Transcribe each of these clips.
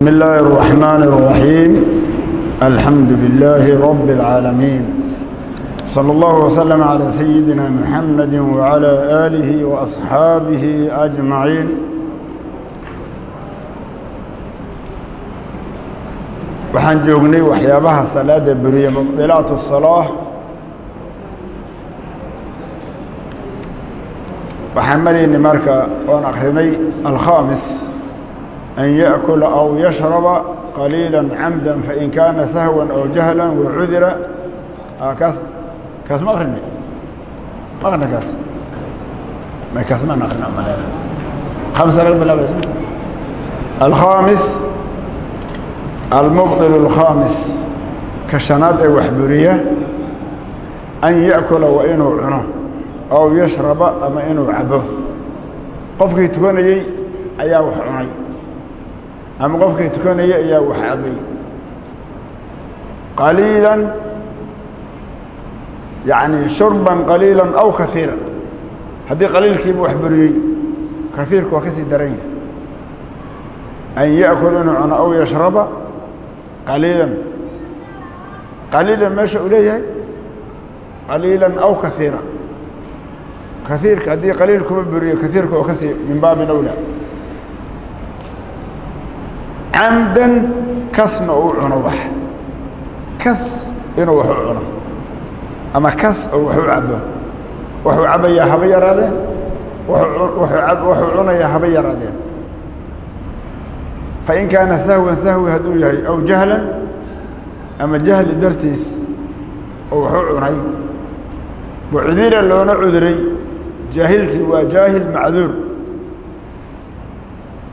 بسم الله الرحمن الرحيم الحمد لله رب العالمين صلى الله وسلم على سيدنا محمد وعلى آله وأصحابه أجمعين waxaan joognay waxyaabaha salaada beriye mubdilaat الصalaaة waxaan maraynay marka oon akrinay alkhaamis أن يأكل أو يشرب قليلا عمدا فإن كان سهوا أو جهلا وعذر آه كاس كاس ما أغرني ما أغرنا كاس ما كاس ما نغرنا خمسة رقم لا بس الخامس المبطل الخامس كشنات وحبرية أن يأكل وإنه عنه أو يشرب أما إنه عبه قفك تكون يي أيا وحعني ama qofkii tukanaya ayaa wax cabay qaliilan yani shurban qaliila aw kaiira haddii qaliilkiiba wax buriyey kaiirku waa ka sii daran yahay. An yaأkul inuu cuno aw yashraba qaliilan. Qaliilan meesha uu leeyahay? Qaliila aw kaiira kaiirka haddii qaliil kuma buriyo kaiirka oo ka sii min baabin awla camdan kasna uu cuno wax? Kas inuu wax u cuno? Ama kas oo wax u cabo wuxuu cabayaa haba yaraadeen wuxuu cunayaa haba yaraadeen fain kaana sahwan sahwi hadduu yahay aw jahlan ama jahli dartiis oo wax u cunay. Wacudira loona cuduray. Jaahilkii waa jaahil macduur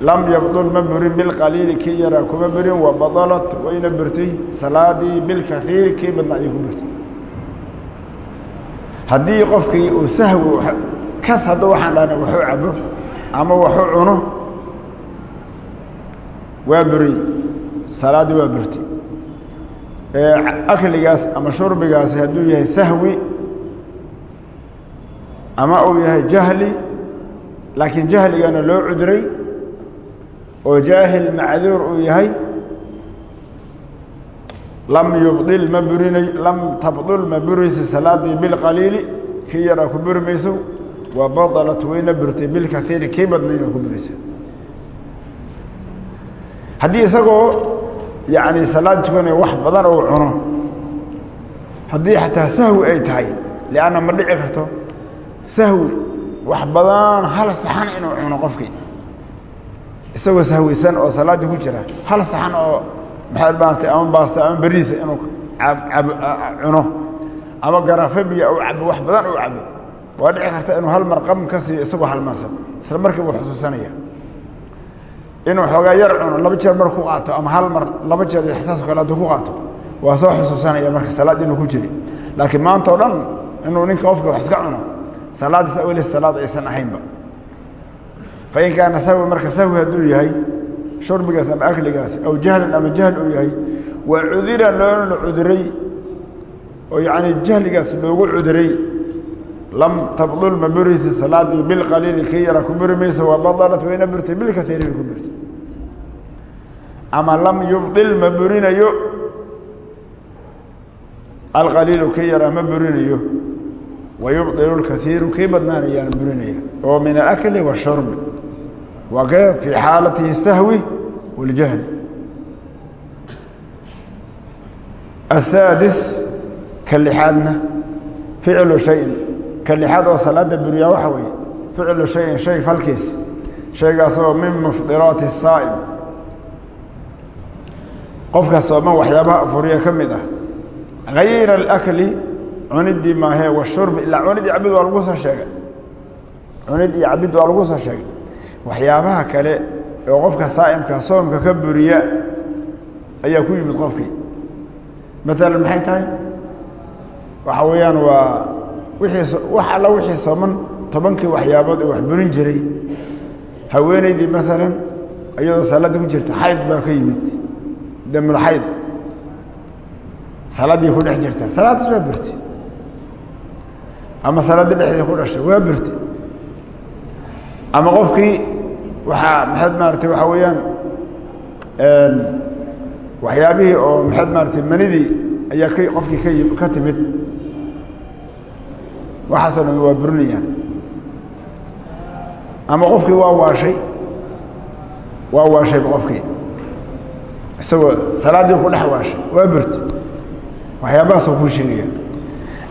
lam yabdul ma burin bilqaliili kii yaraa kuma burin wa badalat wayna burtay salaadii bilkaiiri kii badna ayay ku burtay. Haddii qofkii uu sahwi kas hadduu waxaan dhahna waxu cabo ama waxu cuno waa buriyey salaaddii waa burtay. Akligaas ama shurbigaasi hadduu yahay sahwi ama uu yahay jahli laakiin jahligana loo cudray oo jaahil macduur uu yahay lam yubdil ma burinayo lam tabdul ma burayso salaadii bilqaliili kii yaraa ku buri mayso wa badalat wayna burtay bilkaiiri kii badnayna ku buraysa haddii isagoo yani salaad wax badan uu cuno haddii xataa sahwi ay tahay lianna ma dhici karto sahwi wax badan hal saxan inuu cuno qofkii isagoo sahwisan oo salaaddii ku jira hal saxan oo maxaad maaragtay ama baasta ama beriisa inuu cuno ama garaafo biyo u cabo wax badan uu cabo waa dhici karta inuu hal mar qam ka siiyo isagoo halmaansan isla markii buu xusuusanaya inuu xoogaa yar cuno laba jeer mar ku qaato ama hal mar laba jeer iyo xsaas kale hadduu ku qaato waa soo xusuusanaya marka salaad inuu ku jiri. Laakiin maanta o dhan inuu ninka qofka wax iska cuno salaaddiis aweli salaad aysan ahaynba fain kaana sahwi marka sahwi hadduu yahay shurbigaas ama akligaasi aw jahlan ama jahl uu yahay waa cudira loona cuduray oo yacni jahligaas loogu cuduray lam tabdul ma buraysa salaadii bilqaliili kii yara ku buri maysa waa badalat wayna burtay bilkaiiri bay ku burtay ama lam yubdil ma burinayo alqaliilu kii yaraa ma burinayo wa yubdilu lkaiiru kii badnaanayaana burinaya oo min alakli washurbi waa fii xaalatihi sahwi waljahli asaadis ka lixaadna ficlu shayin. Ka lixaad oo salaada buriyaa waxa weeye. Ficlu shayin shay falkiis. Shaygaasoo min mufdiraati saa'im qofka sooman waxyaabaha afuriya ka mid ah. Hayra alakli cuniddii maahee washurbi ilaa cunid iyo cabid waa lagu soo sheegay. Cunid iyo cabid waa lagu soo sheegay waxyaabaha kale oo qofka saa'imka soomka ka buriya ayaa ku yimid qofkii maalan maxay tahay? Waxa weeyaan waa wixii wax alla wixii sooman tobankii waxyaabood oo wax burin jiray. Haweenaydii maalan iyadoo salaadda ku jirta xayd baa ka yimid. Damulxayd salaaddii ku dhex jirta. Salaaddaas waa burti. Ama salaadda dhexdii ku dhashay waa burti. Ama qofkii waxaa maxaad maaragtay waxaa weeyaan waxyaabihii oo maxaad maaratay manidii ayaa k qofkii ka ka timid. Waxaasoo dhan waa burinayaan ama qofkii waa waashay waa waashayba qofkii. Isagoo salaaddii ku dhex waashay waa burti. Waxyaabahaasoo kuu sheegaya.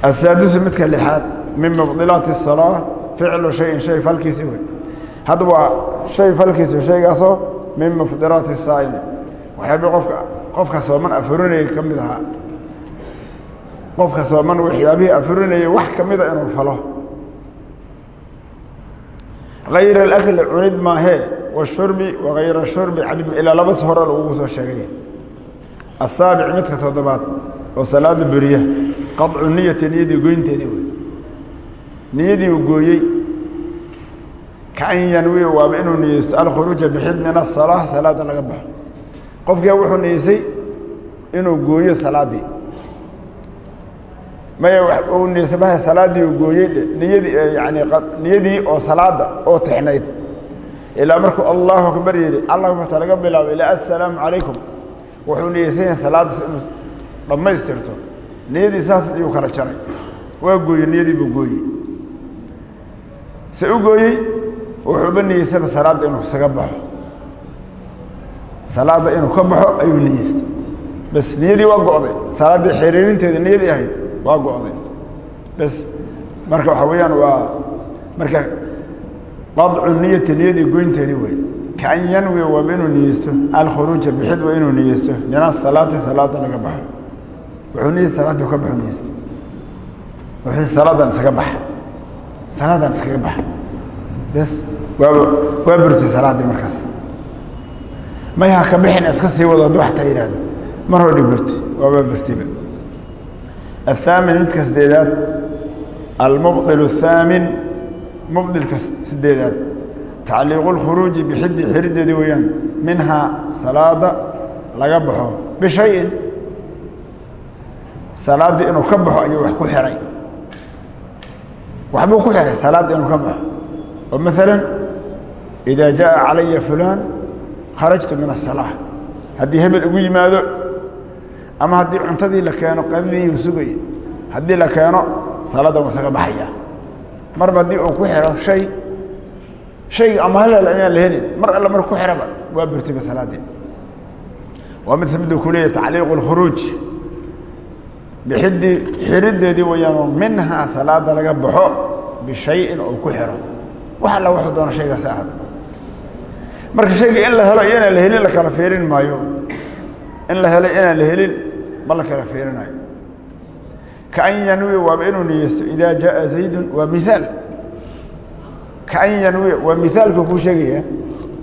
Asaadisu midka lixaad min mubdilaati الsalaa ficlu shayin shay falkiisi wey hadda waa shay falkiisu shaygaasoo min mufdiraati saa'imi waxyaaba qofka qofka sooman afurinaya ka mid ahaa qofka sooman waxyaabihii afurinaya wax ka mida ah inuu falo. Hayr alakli cunid maahee washurbi wagayra shurbi cabim ilaa labas hore lagugu soo sheegay. Asaabic midka toddobaad oo salaada beriya qacu niyati niyadii goynteedii wey niyadii uu gooyey kaan yanwi waaba inuu niyeysto alkhuruuja bixid min asalaa salaada laga baxo qofkia wuxuu niyeysay inuu gooyo salaaddii maya niyeysay maya salaaddii uu gooyey niyadii yani niyadii oo salaada oo tixnayd. Ilaa markuu allahu akbar yidhi allah abarta laga bilaabo ilaa assalaamu calaykum. Wuxuu niyeysan yahay salaaddiis inuu dhammaystirto. Saas ayuu kala jaray. Waa gooyey niyadii buu gooyey se u gooyey wuxuuba niyeysaba salaadda inuu isaga baxo. Salaadda inuu ka baxo ayuu niyeystay bas niyadii waa go'day. Salaaddii xiriirinteeda niyadii ahayd waa go'day. Bas marka waxaa weeyaan waa marka qadcu niyati niyadii goynteedii wey kaan yanwi waaba inuu niyeysto alkhuruuja bixid waa inuu niyeysto min asalaati salaada laga baxo. Wuxuu niyey salaad ka baxo niyeystay wuxuu salaadan iskaga baxa salaadan iskaga baxa bas waa burtay salaaddii markaas. May ha ka bixin iska sii wado hadduu xataa yidhaahdo mar hordhi burti waaba burtiba athaamin midka sideedaad almubdil athaamin mubdilka sideedaad. Tacliiqu lkhuruuji bixiddi xirideedii weeyaan minhaa salaada laga baxo bishayin. Salaaddii inuu ka baxo ayuu wax ku xihay waxbuu ku xihay salaadda inuu ka baxo. Oo maalan idaa jaءa calaya fulaan kharajtu min aلsalaa haddii hebel igu yimaado ama haddii cuntadii la keeno qadidii uu sugaya haddii la keeno salaaddan waa isaga baxaya marba haddii uu ku xiro shay shayga ama halal ayaan la helin mar alle mar ku xiraba waa burtiba salaaddii waa mid miduu ku leeyahy tacliiqu اlkhuruuj bixiddii xirideedii wayaan minhaa salaada laga baxo bishayin oo ku xiro wax alla wuxuu doono shaygaasi ahad marka shayga in la helo iyo inaan la helin la kala fiirin maayo. In la helo inaan la helin ma la kala fiirinayo. Kaan yanwi waaba inuu niyeysto. Idaa jaaa zaydun waa miaal kaan yanwi waa miaalku kuu sheegaya.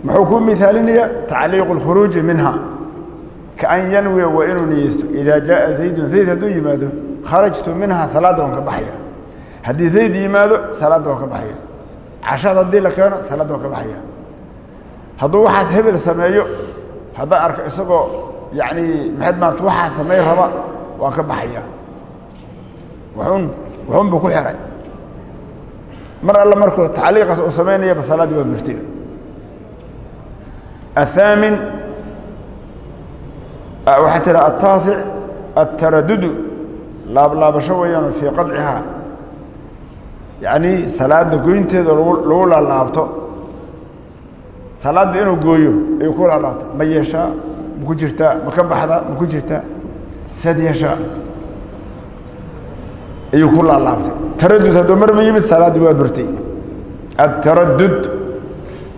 Muxuu kuu miaalinayaa tacliiqu اkhuruuji minha. Kaan yanwiya waa inuu niyeysto. Idaa jaaa zaydun. Zayd hadduu yimaado kharajtu minha salaada waan ka baxaya haddii zayd yimaado salaada waan ka baxaya cashada haddii la keeno salaada waan ka baxaya hadduu waxaas hebel sameeyo haddaan arko isagoo yani maxayd maarata waxaa samey raba waan ka baxaya. Wuxuun wuxuun buu ku xiray. Mar alle markuu tacliiqaas uu samaynayaba salaaddii waa burtiba athaamin waxaa tira ataasic altaradudu laablaabasho weeyaano fii qadcihaa. Yacni salaada goynteeda lagu laalaabto salaadda inuu gooyo ayuu ku laalaabta ma yeeshaa ma ku jirtaa ma ka baxdaa ma ku jirtaa saad yeeshaa ayuu ku laalaabtay taradud hadduu marba yimid salaaddii waa burtay. Ataradud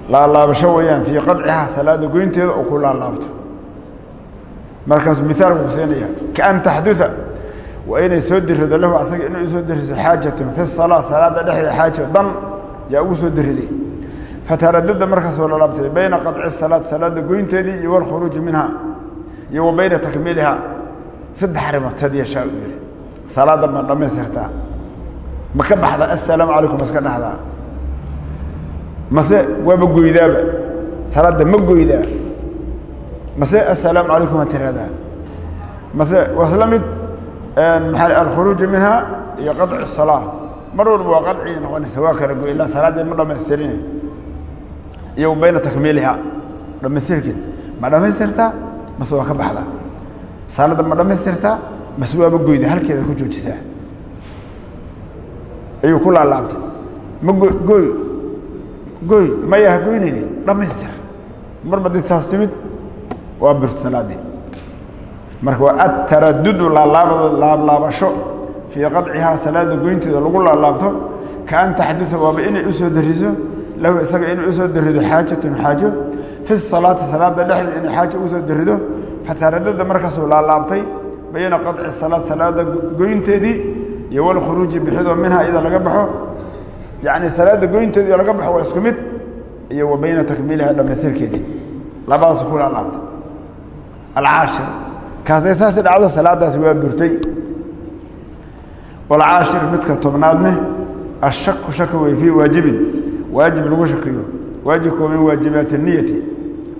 laalaabasho weeyaan fii qadcihaa salaada goynteeda oo ku laalaabto markaasuu miaalku ku siinaya kaan taxdua waa inay soo dirido lahu asaga inay u soo diriso xaajatun fi salaa salaada dhexdeeda xaajo dan yaa ugu soo diriday fataradada markaasoo lalaabtay bayna qaطci salaad salaada goynteedii iyo walkhuruuji minha iyo wa bayna takmiiliha saddex arrimood had yeeshaa uu yihi salaadda ma dhammaystirtaa ma ka baxda assalaamu calaykum maska dhahdaa mase waaba goydaaba. Salaadda ma goydaa. Mase assalaamu calaykum ha tiraahdaa mase waa isla mid maa alkhuruuju minha iyo qaطcu salaa mar walba waa qadcii noqonaysa waa kala goy. Ilaa salaaddii ma dhamaystirin iyo bayna takmiiliha dhamaystirkeeda ma dhammaystirtaa mase waa ka baxdaa salaadda ma dhammaystirtaa mase waaba goyda? Halkeeda ku joojisaa ayuu ku laalaabtay. Ma go gooy gooy maya ha goynayni? Dhammaystir marba dii taas timid? Waa birto salaaddii marka waa adtaradudu laalaabado laablaabasho fii qadcihaa salaada goynteeda lagu laalaabto ka an taxdusa waaba inay u soo dariso lahu isaga inay u soo darido xaajatun xaajo fi salaati salaada dhexdeeda inay xaajo u soo darido fataradada markaasuu laalaabtay bayna qaطci salaad salaada goynteedii iyo walkhuruuji bixidoo minha iyada laga baxo yani salaada goynteedi laga baxo waa isku mid iyo wa bayna takmiiliha dhammaystirkeedii labadaas ku laalaabtay alcaashir kaasday saasi dhacdo salaadaasi waa burtay walcaashir midka tobnaadne ashaku shaka wey fii waajibin waajib lagu shakiyo waajibkoo min waajibaati niyati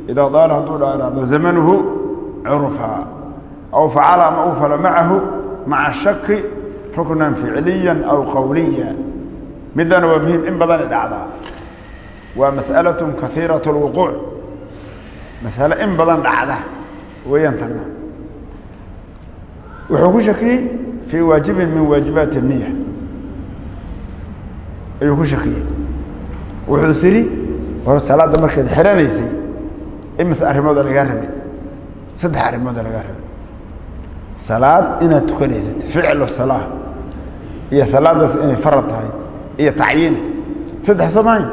idaa daala hadduu dhaaraado zamanuhu curfa aw facala ama u fala macahu maca shaki ruknan ficliya aw qowliya midana waa muhiim in badanay dhacdaa waa mas'alaة kaiiraة اlwuquuc masale in badan dhacda weeyaan tanna wuxuu ku shakiyey fii waajibin min waajibaati الniya ayuu ku shakiyey wuxuu siri hor salaadda markaad xiranaysay imise arrimooda lagaa rabay saddex arrimooda lagaa rabay salaad inaad tukanaysad ficlu salaa iyo salaadaas inay farad tahay iyo tacyiin. Saddex soo maahayn?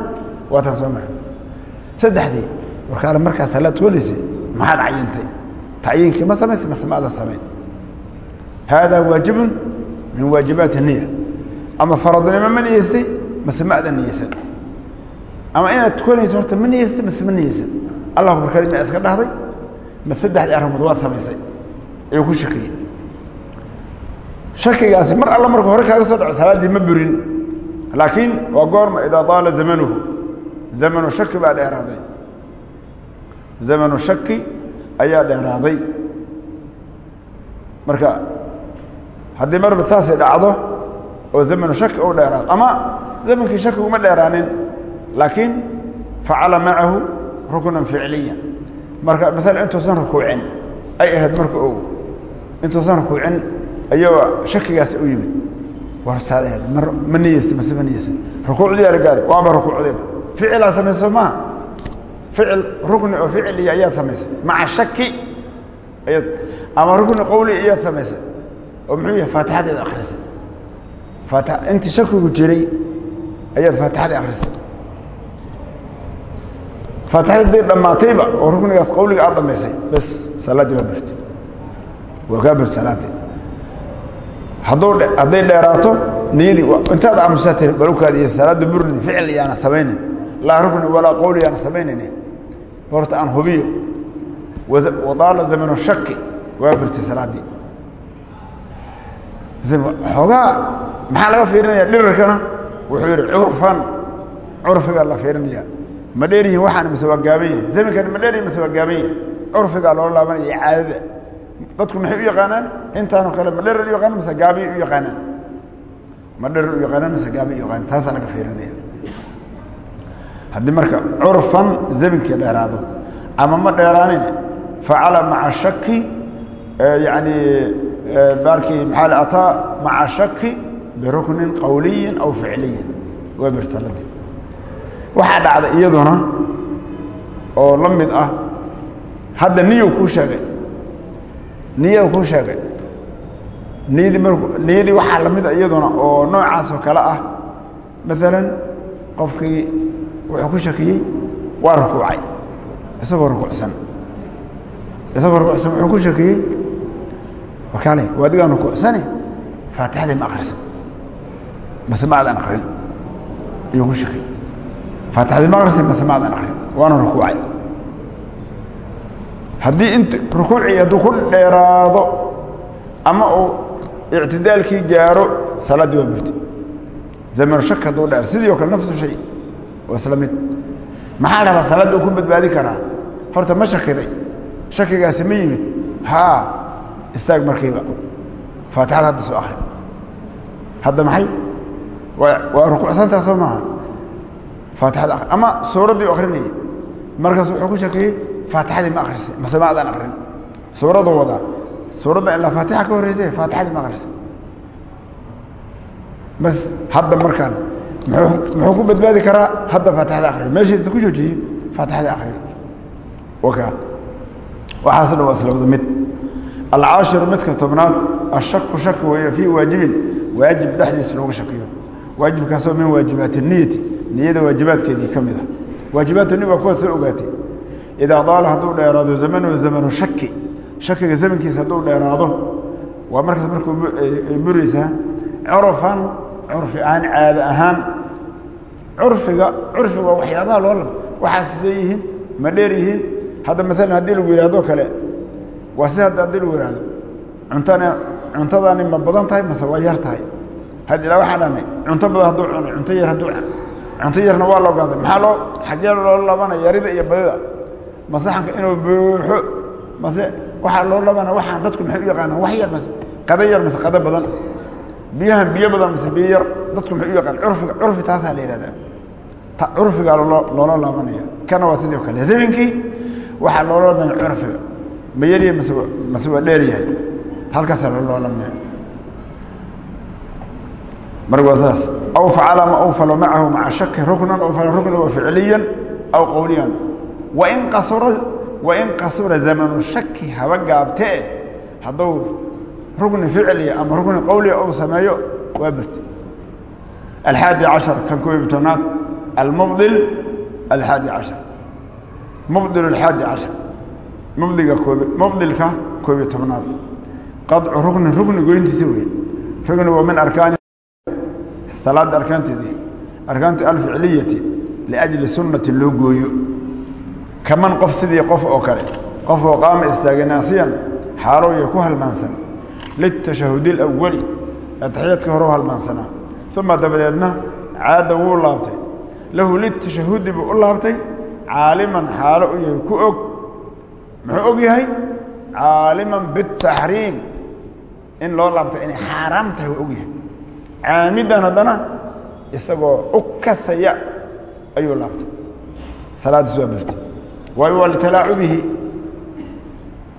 Waa taan soo mara saddexdii warkaale markaa salaad tukanaysay maxaad cayintay tacyiinkii ma samaysay mase ma adan samayn. Haadaa waajibun min waajibaati niya ama faradnimo ma niyeystay mase ma adan niyeysan ama inaad tukanayso horta ma niyeystay mase ma niyeysan allah barkali ma iska dhahday ma saddexdii arrimood waad samaysay. Ayuu ku shakiyey shakigaasi mar alla marka hore kaaga soo dhaco salaaddii ma burin. Laakiin waa goorma idaa daala zamanuhu. Zamanu shaki baa dheeraaday. Zamanu shaki ayaa dheeraaday. Marka haddii marba saasay dhacdo oo zamanu shaki u dheeraado ama zamankii shakigu ma dheeraanin laakiin facala macahu ruknan ficliya marka maala intuusan rukuucin ay ahayd marka o intuusan rukuucin ayagoo shakigaasi u yimid. Warsaad ahayd mar ma niyeysta mase ma niyeysan rukuucdiyaa la gaari waaba rukuucdayba ficilaa samayso maaha ficil rukni oo ficiliya ayaad samaysay maca shaki ayaad ama rukni qowli ayaad samaysay oo muxuu yahay faatixadeed akrisay faati intii shakigu jiray ayaad faatixadii akrisay faatixadii dhammaatayba oo ruknigaas qowliga aad dhamaysay bas salaaddii waa burto waa kaa burto salaaddii hadduu hadday dheeraato niyadii intaad aamusaa tiri balukaadiiyo salaadda burni ficil iyaana samaynin laa rukni walaa qowli iyaana samaynayni horta aan hubiyo wadaala zamanu shaki waa burtay salaaddii xoogaa maxaa laga fiirinaya dhirirkana wuxuu yidhi curfan curfigaa la fiirinaya ma dheer yihiin waxaan mise waa gaaban yahay. Zamankan ma dheer yihiin mise waa gaaban yahay. Curfigaa loola laabanaya caadada. Dadku maxay u yaqaanaan? Intaanoo kale ma dherer u yaqaanaan mise gaabay u yaqaanaan? Ma dherer u yaqaanaan mise gaabay u yaqaanaan? Taasaa laga fiirinaya haddii marka curfan zaminkii dheeraado ama ma dheeraanin facala maca shaki yani baarkii maxaa ataa? Maca shaki biruknin qowliyin aw ficliyin. Waa birtaladii waxaa dhacda iyaduna oo la mid ah hadda niyow kuu sheegay niyow kuu sheegay. Niyadii mar niyadii waxaa la mid a iyaduna oo noocaas oo kale ah maalan qofkii wuxuu ku shakiyey waa rukuucay isagoo rukuucsan. Isagoo rukuucsan wuxuu ku shakiyey wakaale waa adigaan rukuucsane faatixadii ma akrisan base ma aadan akrin ayuu ku shakiyey faatixadii ma akrisan base ma aadan akrin waana rukuucay. Haddii int rukuucii hadduu ku dheeraado ama uu ictidaalkii gaaro salaaddii waa burti zamanu shak hadduu dheer sidii o kale nafsu shay waa isla mid. Maxaa rabaa salaadda uu ku badbaadi karaa? Horta ma shakiday. Shakigaasi ma yimid. Haa istaag markiiba faatixada hadda soo akri hadda maxay? Waa rukuucsantaa soo maaha ama suuraddii u akrinayay markaas wuxuu ku shakiyey faatixadii ma akrisay mase ma adaan akrin suuradu wadaa suuradda ilaa faatixa ka horreysay faatixadii ma akrisay bas hadda markaan muxuu ku badbaadi karaa hadda faatixada akri meeshiisa ku joojiye faatixada akri waka. Waxaas dhan waa isla wada mid. Alcaashiru midka tobnaad ashaku shaki weeye fii waajibin. Waajib dhexdiisa loogu shakiyo waajibkaasoo min waajibaati niyati niyada waajibaadkeedii ka mid a. Waajibaatu niya waa kuwaad soo ogaatay. Idaa daala hadduu dheeraado zamanuhu zamanu shaki. Shakiga zamankiisa hadduu dheeraado waa markaas markuu ay buraysaa curfan curfi ahaan caada ahaan curfiga curfiga waa waxyaabaha loo lab waxaa sidee yihiin ma dheer yihiin. Hadda maalan haddii lagu yidhahdo kale waa si hadda haddii lagu yidhahdo cuntana cuntadaani ma badan tahay mase waa cunto yarna waa loo gaaday maxaa loo xaggee loo labanaya yarida iyo badida masaxanka inuu buuxo mase waxaa loo labana waxaan dadku maxay u yaqaanaan wax yar mase qada yar mase qada badan. Biyahan biyo badan mase biyo yar dadku maxay u yaqaan curfiga curfi taasaa la yidhahdaa. Curfigaa loola laabanaya kana waa sidii o kale. Zaminkii waxaa loola laabanaya curfiga ma yaryahay mase mase waa dheer yahay. Halkaasaa loola laabanaya marka waa saas aw facala ma aw falo macahu maca shaki ruknan aw fala ruknan wa ficliyan aw qowliyan wain qasura zamanu shaki haba gaabtee hadduu rukni ficliya ama rukni qowliya ou sameeyo waa burti alxaadi cashar kan koob tobnaad almubdil alxaadi cashar mubdil alxaadi cashar mubdiga koob mubdilka koobiyo tobnaad qadcu rukni rukni goyntiisa wey rukni waa min arkaani salaada arkaanteedii arkaanta alficliyati liajli sunnati loo gooyo. Kaman qof sidii qof oo kale qofkoo qaama istaagay naasiyan xaalooya ku halmaansan. Litashahudi alawali ataxiyaadka hore u halmaansanaa. Uma dabadeedna caada wuu laabtay. Lahu litashahudi buu u laabtay caaliman xaalo u yahay ku og. Muxuu og yahay? Caaliman bitaxriim in caamidan haddana isagoo u kasaya ayuu laabtay. Salaaddiis waa burtay waayo waa litalaacubihi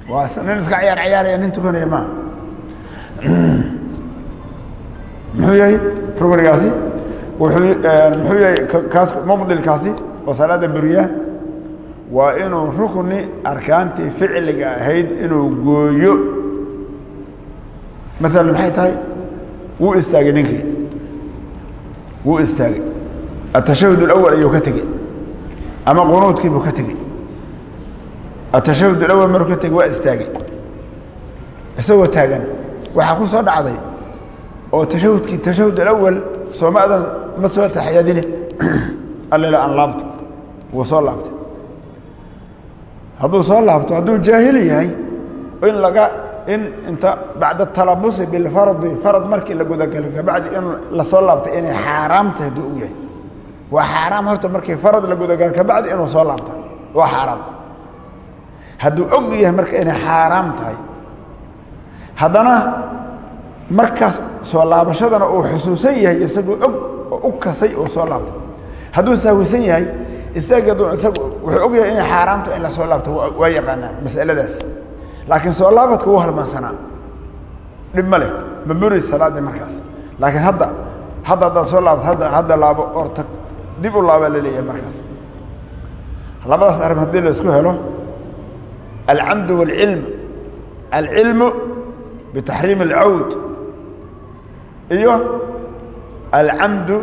waa nin iska ciyaar ciyaaraya nin tukanaya maaha muxuu yahay rugnigaasi wuxuu muxuu yahay kaas mubdilkaasi oo salaada buriya waa inuu rukni arkaantii ficliga ahayd inuu gooyo. Maalan maxay tahay wuu istaagay ninkii. Wuu istaagay. Atashahud alawal ayuu ka tegey. Ama qunuudkiibuu ka tegey. Atashahud alawal maruu ka tegey waa istaagay. Isagoo taagan. Waxaa ku soo dhacday oo tashahudkii tashahud alawal sooma adan ma soo taxiyadine. Allala aan laabto wuu soo laabtay. Hadduu soo laabto hadduu jaahili yahay in laga in inta bacda talabusi bilfardi farad markii la gudagalo kabacdi in la soo laabtay inay xaaraam tahay hadduu og yahay. Waa xaaraam horta markii farad la gudagalo kabacdi inuu soo laabto. Waa xaaraam. Hadduu og yahay marka inay xaaraam tahay. Haddana markaas soo laabashadana uu xusuusan yahay isagoo og u kasay oo soo laabtay hadduu sahwisan yahay isaga wuxuu og inay xaaraamta in la soo laabto waa yaqaanaa masaladaas laakiin soo laabadka wuu halmaansanaa dhib ma leh markaas. Laakiin hadda hadda haddaad soo hadda hadda laabo ortag dib u laabaa la leeyahay markaas. Labadaas arrim haddii la isku helo alcamdu waalcilm alcilmu bitaxriim alcawd iyo alcamdu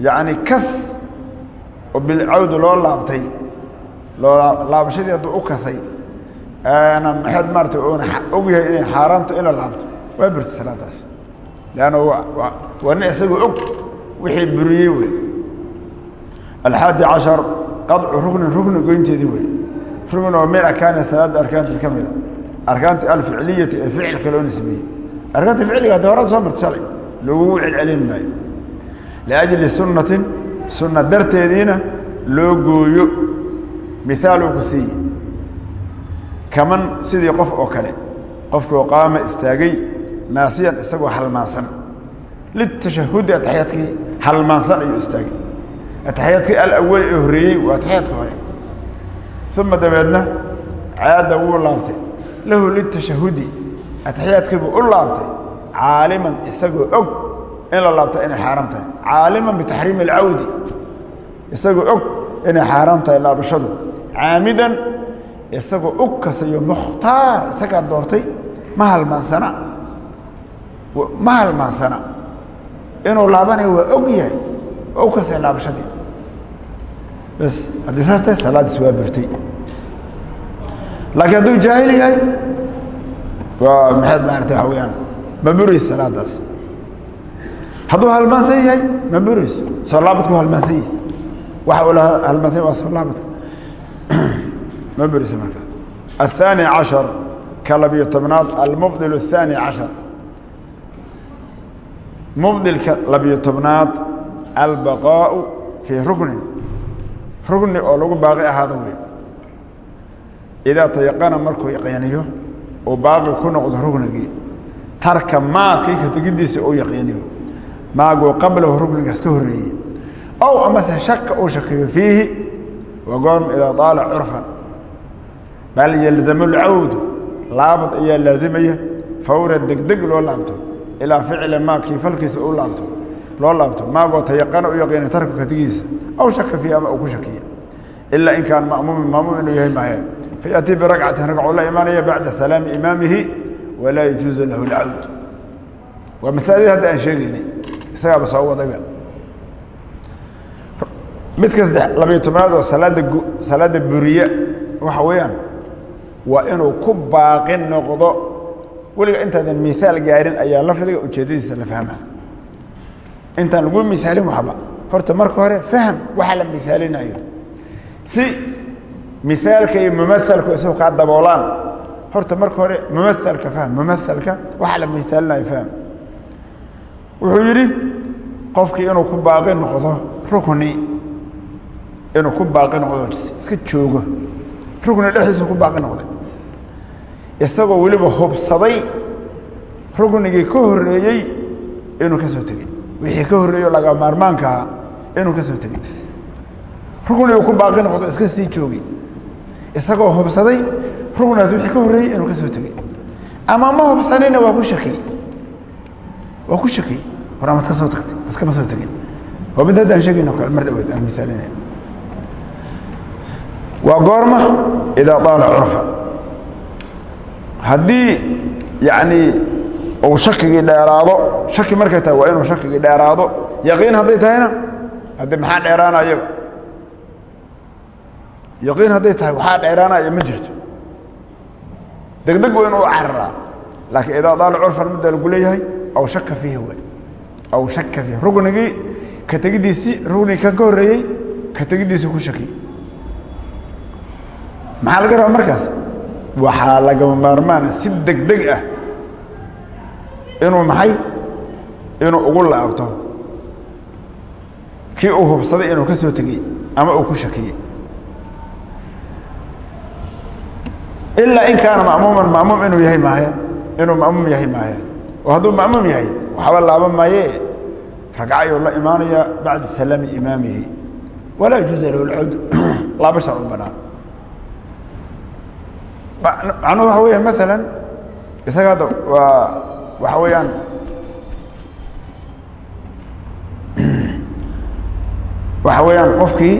yacni kas oo bilcawd loo laabtay loo laabashadii hadduu maxaad maarata oona og yahay inay xaaraamto in la laabto. Waa burtay salaadaas. Leanna waa nin isagoo og wixii buriyey wey alxaadi cashar qadcu ruknin rukni goynteedii wey rukn oo min arkaani salaadda arkaanteed ka mida arkaanta alficliyati ee ficilka loo nisbeeyey. Arkaanta ficliga hadda horaad soo marta shalay lagugu celcelin maayo. Liajli sunnatin sunna darteediina loo gooyo. Mihaaluu ku siiye kaman sidii qof oo kale. Qofkoo qaama istaagay naasiyan isagoo halmaansan. Litashahudi ataxiyaadkii halmaansan ayuu istaagay. Ataxiyaadkii alawali ee horreeyey waa ataxiyaadka hore. Uma dabeedna caada wuu laabtay. Lahu litashahudi ataxiyaadkiibuu u laabtay caaliman isagoo og in la laabta inay xaaraam tahay. Caaliman bitaxriimi alcawdi isagoo og inay xaaraam tahay laabashadu. Caamidan isagoo u kasayo mukhtaar isagaa doortay ma halmaansana ma halmaansana inuu laabanayo waa og yahay waa u kasay laabashadii. Bas haddii saas tahay salaadiis waa burtay laakiin hadduu jaahil yahay waa maxaad maarata waxa weyaan ma burayso salaadaas. Hadduu halmaansan yahay ma burayso soo laabadku halmaansan yahay. Waxa uu la halmaansan yahay waa soo laabadka ma burayso markaa الثاني caشhaر ka labiyo tobnaad almubdil الثاني caشhaر mubdilka labiyo tobnaad albaqaaءu fii ruknin rukni oo lagu baaqi ahaado wey idaa tayaqana markuu yaqiiniyo uu baaqi ku noqdo ruknigii tarka maakii ka tegidiisa uu yaqiiniyo maaguu qablahu ruknigaas ka horeeyey ow amase shaka uu shakiyo fiihi waa goorma idaa daala curfan bal yalzamu lcawdu laabad ayaa laazimaya fawra degdeg loo laabto ilaa ficli maa kii falkiisa u laabto loo laabto maagoo tayaqana u yaqiina tarku ka tegiisa aw shaka fiihi ama uu ku shakiya ilaa in kaan mamuumin maamuum inuu yahay maahe. Fayatii biragcatin ragcuu la imaanaya bacda salaami imaamihi walaa yajuuzu lahu lcawd waa masaladii hadda aan sheegaynay isagaaba soo wadayba. Midka saddex labayo tobnaad oo salaada salaada buriye waxa weeyaan waa inuu ku baaqi noqdo. Weliga intaadan miaal gaarin ayaa lafdiga ujeedadiisa la fahmaa. Intaan lagu miaalin waxba. Horta marka hore fahm waxa la miaalinayo si miaalka iyo mumaalku isagoo kaa daboolaan. Horta marka hore mumaalka fahm mumaalka waxa la miaalinayo fahm wuxuu yidhi qofkii inuu ku baaqi noqdo rukni inuu ku baaqi noqdo iska joogo. Rukni dhexdiisu ku baaqi noqday isagoo weliba hubsaday ruknigii ka horeeyey inuu ka soo tegey wixii ka horreeyo laga maarmaankaha inuu ka soo tegey ruknigii ku baaqi noqdo iska sii joogay isagoo hubsaday ruknigaas wixii ka horreeyey inuu ka soo tegey ama ma hubsanina waa ku shakiyey waa ku shakiyey hor amaad ka soo tagtay bas kama soo tegin. Waa mid haddaan sheegayno kale mar dhaweed aan misaalinay waa goorma idaa daala curfa haddii yacni uu shakigii dheeraado shaki markay tahay waa inuu shakigii dheeraado yaqiin hadday tahayna hadde maxaa dheeraana iyaga yaqiin hadday tahay waxaa dheeraanaya ma jirto. Degdeg waa inuu cararaa laakiin idaa daala curfan midda lagu leeyahay aw shaka fiihi way aw shaka fiihi. Ruknigii ka tegidiisii ruknigii kan ka horreeyey ka tegidiisii ku shakiyey maxaa laga rabaa markaas waxaa lagama maarmaana si degdeg ah inuu maxay? inuu ugu laabto. Kii uu hubsaday inuu ka soo tegey ama uu ku shakiyey ilaa in kaana ma'muuman ma'muum inuu yahay maahe inuu ma'muum yahay maahe oo hadduu ma'muum yahay waxba laaban maaye. Ragcayuu la imaanaya bacda salaami imaamihi. Walaa yajuuza lahu lcawd laaba sharcu banaan macnuhu waxa weya maala isaga waa waxa weeyaan waxa weeyaan qofkii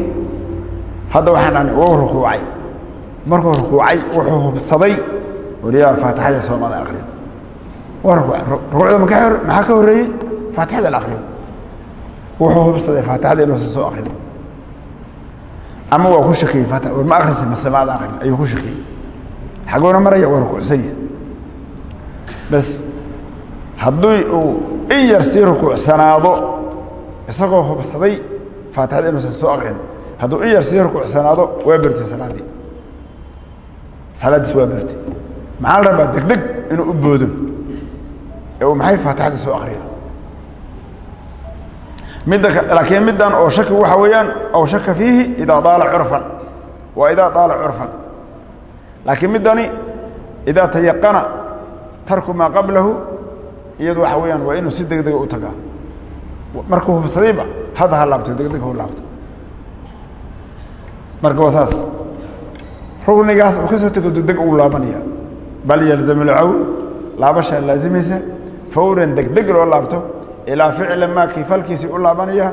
hadda waxaan wuu rukuucay. Markuu rukuucay wuxuu hubsaday waliyaa faatixada soomada akrin waa rukuucay rukuucda maxaa ka horreeyey? Faatixada la akriyo wuxuu hubsaday faatixada inuusan soo akrin ama waa ku faatix ma akrisi masemaada akrin ayuu ku shakiyey xagoona maraya waa rukuucsan yahay bas haddii uu in yar sii rukuucsanaado isagoo hubsaday faatixada inuusan soo akrin hadduu in yar sii rukuucsanaado waa bertay salaaddii salaaddiis waa bertay maxaa la rabaa deg deg inuu u boodo? Ee uu maxay faatixada soo akriyo midda laakiin middan oo shaki waxa weeyaan aw shaka fiihi idaa daala curfan. Waa idaa daala curfan laakiin middani idaa tayaqana tarku maa qablahu iyadu waxa weeyaan waa inuu si deg dega u tagaa. Markuu hubsadayba hadda ha laabto deg hu laabto. Marka waa saas. Rugnigaas uu ka soo tego degdeg uu laabanaya. Bal yalzamu lcawd laabashaa laazimaysa fawran degdeg loo laabto ilaa ficli maa kii falkiisii u laabanaya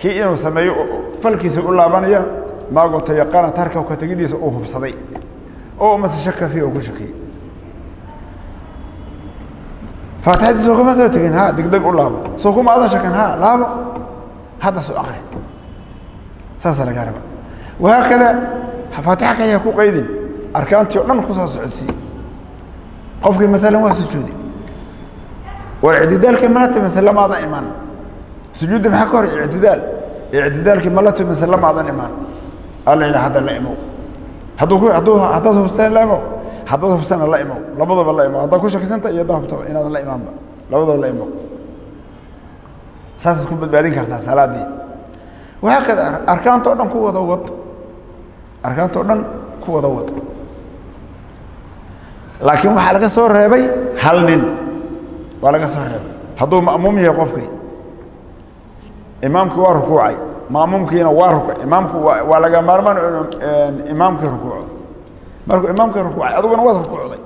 kii inuu sameeyo falkiisii u laabanaya maagoo tayaqana tarka ka tegidiisa uu hubsaday oo mase shaka fiih oo ku shakiyey faatixadii soo kuma soo tegin ha degdeg u laabo. Soo kuma adan shakan ha laabo. Hadda soo akri saasa lagaa raba wahaakada faatixa kayaa ku qaydin. Arkaantii o dhan ku soo socodsiiye qofkii maalan waa sujuudi. War ictidaalkii mala timase lamaadan imaan. Sujuudda maxaa ka hor ictidaal? Ictidaalkii mala timase lamaadan imaan. Alla ila hadda la imow haddaad hubsana la imow labadaba la imow haddaad ku shakisanta iyo haddaa hubtaba inaadan la imaanba. Labadaba la imow saasaad ku badbaadin kartaa salaaddii wahaakada arkaanta o dhan ku wada wad. Arkaanta o dhan ku wada wad. Laakiin waxaa laga soo reebay hal nin. Waa laga soo reebay. Hadduu ma'muum yahay qofkii. Imaamkii waa rukuucay ma'muumkiina waa rukuucay imaamku waa laga maarmaan inuu imaamkii rukuucdo. Markuu imaamkii rukuucay adiguna waad rukuucday.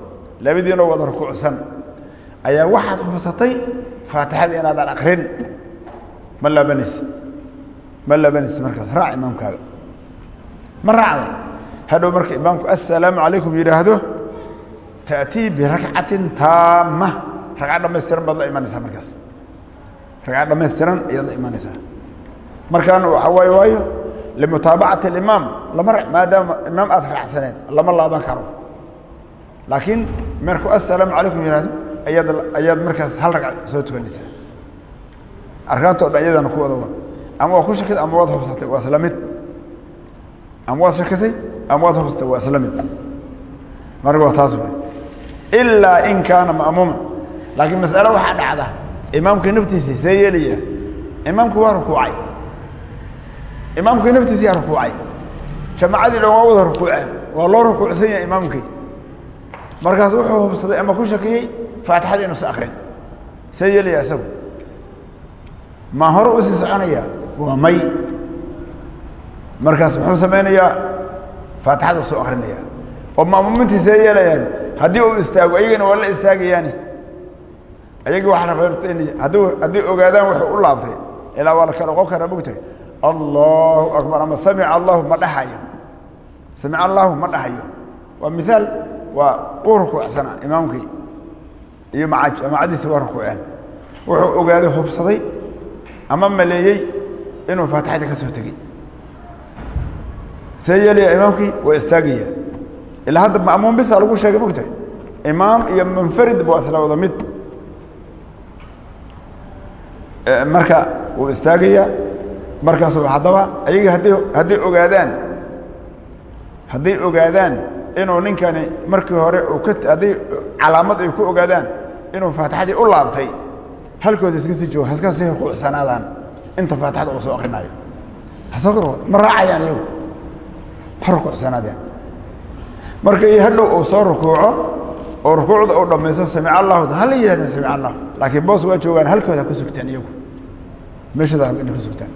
Labadiina wada rukuucsan. Ayaa waxaad hubsatay faatixada inaadan akrin. Ma laabanaysid ma laabanaysid markaas. Raac imaamkaaga. Ma raacday. Hadhow marka imaamku assalaamu calaykum yidhaahdo ta'tii birakcatin taama ragcad dhamaystiran baad la imanaysaa markaas. Ragcad dhamaystiran ayaad la imanaysaa markaan waxaa waayo limutaabacati alimaam lama maadaama imaam aad raacsaneed lama laaban karo. Laakiin markuu assalaamu calaykum yihahdo ayaad ayaad markaas hal ragca soo tukanaysaa. Arkaanta o dhan iyadana ku wada wad. Ama waa ku shakid ama waad hubsatay waa isla mid. Ama waad shakisay ama waad hubsatay waa isla mid. Marka waa taas wey ilaa in kaana ma'muuman. Laakiin mas'alo waxaa dhacda imaamkii naftiisii see yeelaya imaamkii waa rukuucay imaamkii naftiisii yaa rukuucay. Jamacadii dhan waa wada rukuuceen. Waa loo rukuucsan yahay imaamkii. Markaas wuxuu hubsaday ama ku shakiyey faatixada inuusan akrin see yeelaya isagu. Ma hore u sii soconaya? Waa may. Markaas muxuu samaynayaa faatixada soo akrinaya oo ma'muumintii see yeelayaan? Haddii uu istaago ayagana waa la istaagayaani. Ayagii waxa rabaa haddii ogaadaan wuxuu u laabtay. Ilaa waa la kala oqon karaa mogtahay allahu akbar. Ama samica allahu ma dhahayo. Samica allahu ma dhahayo. Waa miaal waa uu rukuucsanaa imaamkii. Iyo maca jamaacadiisi waa rukuuceen. Wuxuu ogaaday hubsaday ama maleeyey inuu faatixada ka soo tegey see yeelaya imaamkii waa istaagaya. Ilaa hadda ma'muum bisa lagu sheegay mogtahay imaam iyo munfarid ba isla wada mid. Marka wuu istaagaya markaasu haddaba ayagii haddii hadday ogaadaan hadday ogaadaan inuu ninkani markii hore uu ka haddii calaamad ay ku ogaadaan inuu faatixadii u laabtay halkooda iska sii joogo haska sii rukuucsanaadaan inta faatixada uu soo akrinaayo ma raacayaan iyagu? Ha rukuucsanaadeen markii hadhow uu soo rukuuco oo rukuucda uu dhammaysto samic allahu hala yihahdeen samic allah laakiin boos waa joogaan halkooda ku sugtaan iyagu. Meeshooda ku sugtaan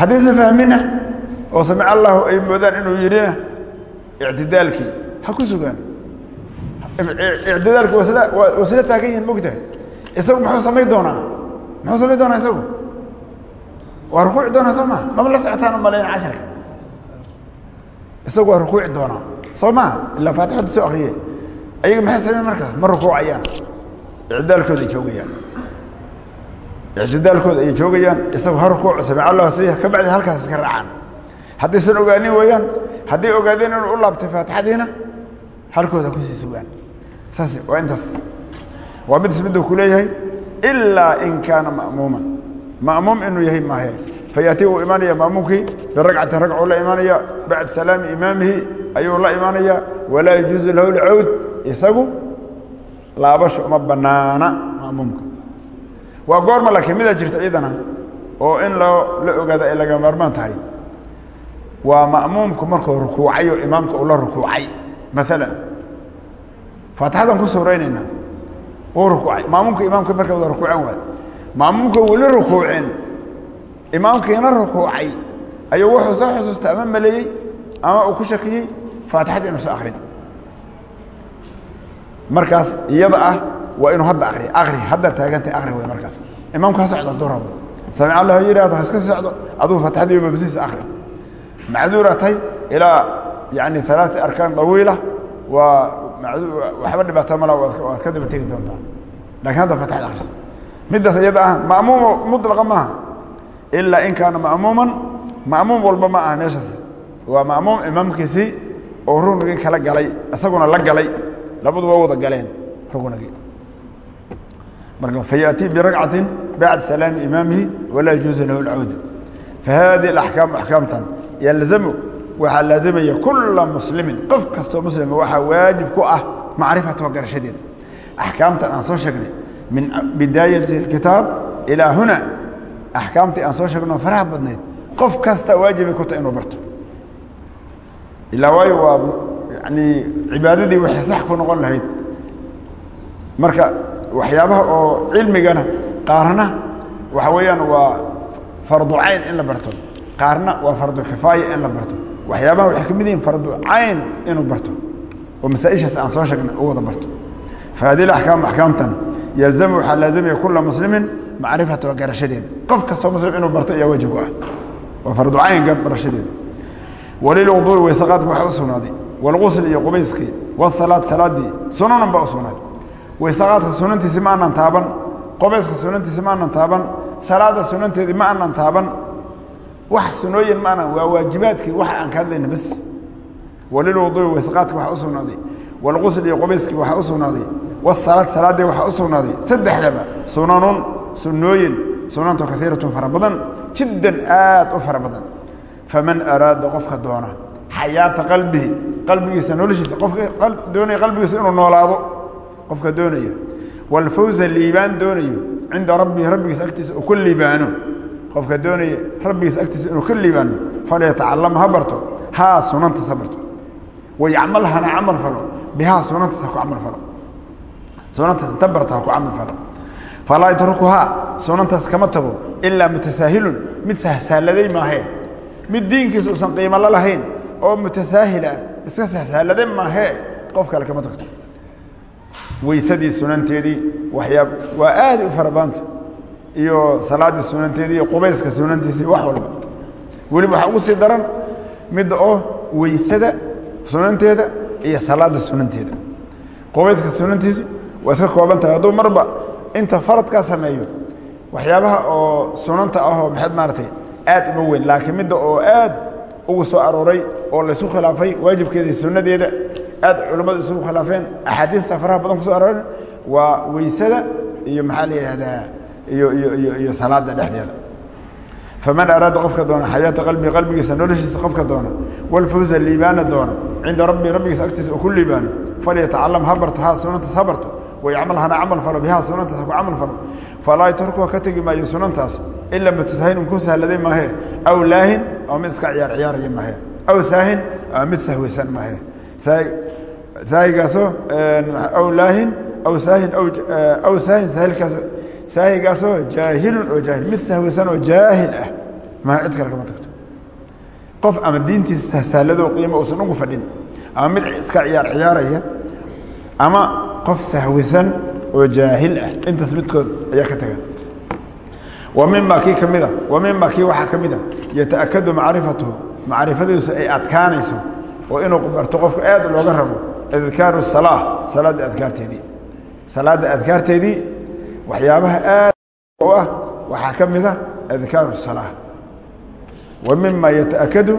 haddaysan fahmina? oo samic allahu ay moodaan inuu yidhina ictidaalkii ha ku sugaan. Ictidaalkii wasla waa wasla taagan yihiin mogtahay isagu muxuu samayn doonaa? Muxuu samayn doonaa isagu? Waa rukuuci doonaa soo maa mama la socotaan umalayna casharka. Isagu waa rukuuci doonaa. Soo maha? Ilaa faatixada soo akriye ayaga maxay sameyn markaas? Ma rukuucayaan ictidaalkooda ay joogayaan ictidaalkooda ayay joogayaan isagu ha rukuuco samic allah siya ka bacdi halkaas iska raacaan. Haddaysan ogaanin weeyaan hadday ogaadeen inuu u laabtay faatixadiina halkooda ku sii sugaan. Saas waa intaas. Waa mid ismiduu ku leeyahay ilaa in kaana ma'muuman. Ma'muum inuu yahay maahe. Fayatii uu imaanaya ma'muumkii biragcatin ragcuu la imaanaya bacda salaami imaamihi ayuu la imaanaya walaa yajuuzu lahu lcawd. Isagu laabasho uma banaana ma'muumka waa goorma laakiin midaa jirta iyadana oo in loo la ogaado ay laga maarmaan tahay. Waa ma'muumku markuu rukuucay oo imaamka uu la rukuucay maalan faatixadan ku suuraynaynaa wuu rukuucay. Ma'muumka imaamka markay wada rukuuceen waay ma'muumka weli rukuucin imaamkiina rukuucay ayuu wuxuu soo xusuustay ama maleeyey ama uu ku shakiyey faatixada inuusan akrin markaas iyada ah waa inuu hadda akriyo akri hadda taagantay akri wey markaas. Imaamku ha socdo hadduu rabo. Samic allah ha yidhahdo ha iska socdo adugu faatixada iyo babsiis akri macduura tahay ilaa yani alaati arkaan dawiila waa waxba dhibaato mala waad ka daba tegi doontaa. Lakin hadda faatixada akriso middaas iyada ah ma'muumo mudlaqa maaha ilaa in kaana ma'muuman ma'muum walba ma aha meeshaas. Waa ma'muum imaamkiisii oo rugnigii kala galay isaguna la galay. Labadu waa wada galeen rugnigii fayaأtii biragcatin bacda salaami imaamihi walaa yajuuzu lahu اlcawd fahadihi اaxkaam axkaamtan yalzamu waxaa laazimaya kula muslimin qof kastoo muslima waxaa waajib ku ah macrifataho garashadeeda axkaamtan aan soo sheegnay min bidaayati اkitaab ilaa huna axkaamtii aan soo sheegno faraha badnayd qof kasta waajibay ku tahay inuu barto ilaa waayo waa yani cibaadadii waxay sax ku noqon lahayd marka waxyaabaha oo cilmigana qaarna waxa weeyaan waa fardu cayn in la barto. Qaarna waa fardu kifaaya in la barto. Waxyaabaha waxay ka mid yihiin fardu cayn inuu barto oo masaaishaas aan soo sheegnay u wada barto. Fa hadihi axkaam axkaamtan yalzamu waxaa laazamaya kula muslimin macrifata garashadeeda. Qof kastoo muslim inuu barto ayaa waajib ku ah. Waa fardu caynka barashadeeda. Walilwuduui weysaqaadka waxaa u sugnaaday. Walqusl iyo qubayskii wasalaad salaadii sunanan baa u sugnaaday weysaqaadka sunantiisi ma aanan taaban qubayska sunantiisi ma aanan taaban salaada sunanteedii ma aanan taaban wax sunooyin ma aanan waa waajibaadkii waxa aan ka hadlayna bas. Walilwuduui weysaqaadka waxaa u sugnaaday walqusl iyo qubayskii waxaa u sugnaaday wasalaad salaaddii waxaa u sugnaaday. Saddexdaba sunanun sunooyin sunanto kaiiratun fara badan jiddan aad u fara badan. Faman araada qofka doona xayaata qalbihi qalbigiisa noloshiisa qofka doonaya qalbigiisa inuu noolaado qofka doonaya. Walfawza liibaan doonayo. Cinda rabbihi rabbigiisa agtiisa uu ka liibaano. Qofka doonaya rabbigiisa agtiisa inuu ka liibaano falyatacalam ha barto. Haa sunantaas ha barto. Wayacmal hana camal falo. Bihaa sunantaas ha ku camal falo. Sunantaas inta barto ha ku camal falo. Falaa yatrukuhaa sunantaas kama tago. Ilaa mutasaahilun mid sahsaaladay maahee mid diinkiisa uusan qiimo la lahayn oo mutasaahil ah iska sahsaaladay maahee qof kale kama tagto weysadii sunanteedii waxyaa waa aad u farabanta iyo salaaddii sunanteedii iyo qubayska sunantiisii wax walba. Weliba waxaa ugu sii daran midda oo weysada sunanteeda iyo salaadda sunanteeda qubayska sunantiisu waa iska kooban tahay. Hadduu marba inta faradkaa sameeyo waxyaabaha oo sunanta ahoo maxaad maaratay aad uma weyn laakiin midda oo aad ugu soo arooray oo laysu khilaafay waajibkeedii sunnadeeda aad culimmadu isugu khilaafeen axaadiista faraha badan ku so arooren waa weysada iyo maxaa la yidhahdaa iyo iyo iyo iyo salaada dhexdeeda. Faman araada qofka doona xayaata qalbihi qalbigiisa noloshiisa qofka doona walfawza liibaana doona cinda rabbi rabbigiisa agtiisa uu ku liibaano falyatacalam ha barto haa sunantaas ha barto wayacmal hana camal falo bihaa sunantaas ha ku camal falo. Falaa yatrukuha ka tegi maayo sunantaas ilaa mutasahilun ku sahladay maahee aw laahin ama mid iska ciyaar ciyaaraya maahee aw saahin ama mid sahweysan maahee saahigaasoo aw laahin aw saahin aw saahin saahilkaas saahigaasoo jaahilun oo jaahil mid sahweysan oo jaahil ah. Maa cid kale kama tagto. Qof ama diintiisa sahsaaladoo qiimo uusan ugu fadhin ama mid iska ciyaar ciyaaraya ama qof sahwisan oo jaahil ah intaas midkood ayaa ka taga. Wa mima kii ka mida wa mima kii waxaa ka mid a yataakadu macrifatuhu macrifadiisu ay adkaanayso oo inuu barto qofku aad looga rabo adkaaru salaa salaadda adkaarteedii. Salaadda adkaarteedii waxyaabaha aad u ah waxaa ka mida adkaaru salaa wa mima yataakadu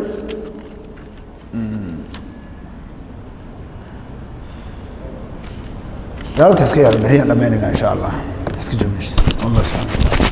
gaalata iska yaad beriyan dhamaynayna insha allah. Iska joog allah subxana